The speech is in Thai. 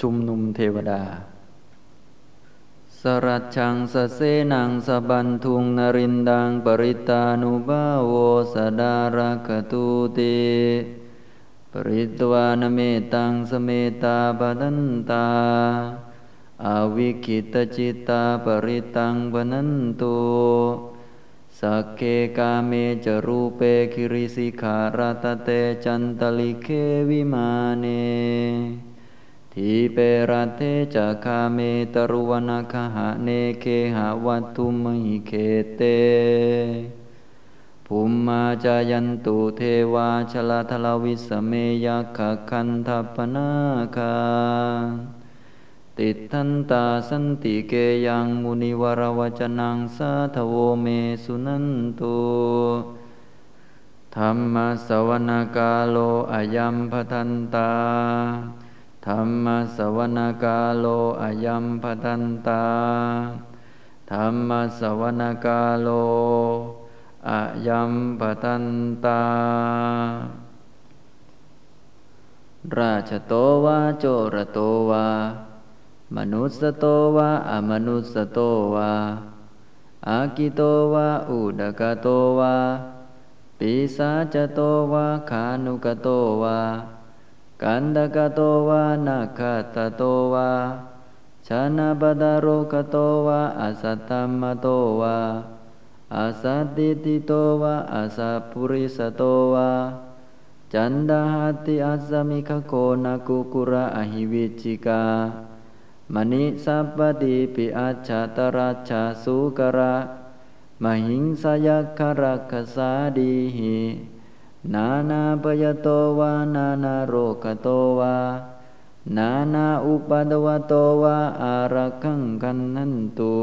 ชุมนุมเทวดา สะรัชชัง สะเสนังสะพันธุง นะรินทัง ปะริตตานุภาโวสะทารักขะตูติ ผะริตวานะ เมตตัง สะเมตตา ภะทันตาอะวิกขิตตะจิตตา ปะริตตัง ภะณันตุสัคเคกาเม จะ รูเปคิริสิขะระตะเฏจันตะลิกเข วิมาเน ทีเป รัฏเฐ จะคาเม ตะรุวะนะคะหะเนเคหะวัตถุมหิเขตเตภุมมาจายันตุเทวา ชะละถะละวิสะเมยักขะคันธัพพะนาคา ติฏฐันตาสันติเกยังมุนิวะระวะจะนังสาธะโวเมสุนันตุธรรมสวนากาโลอายัมพทันตา ธรรมสวนากาโลอายัมพทันตาธรรมสวนากาโลอายัมพทันตา ราชโตวาโจรโตวามนุสโตวะอมนุสโตวะอากิโตวะอุดกโตวะปิสาจโตวะขานุกโตวะ กันดกโตวะนาคตโตวะชนะบดารกโตวะอาสัตตมโตวะอาสัตติติโตวะอาสัปุริสโตวะจันดาหติอาสมิขโคนากุกุระอหิวิจิกามณิสัพปติปิอาชาตราชาสุกระมหิงสยคารักษาดีหิ นานาปยโตวานานาโรคโตวานานาอุปดวโตวาอารักังกันนันตุ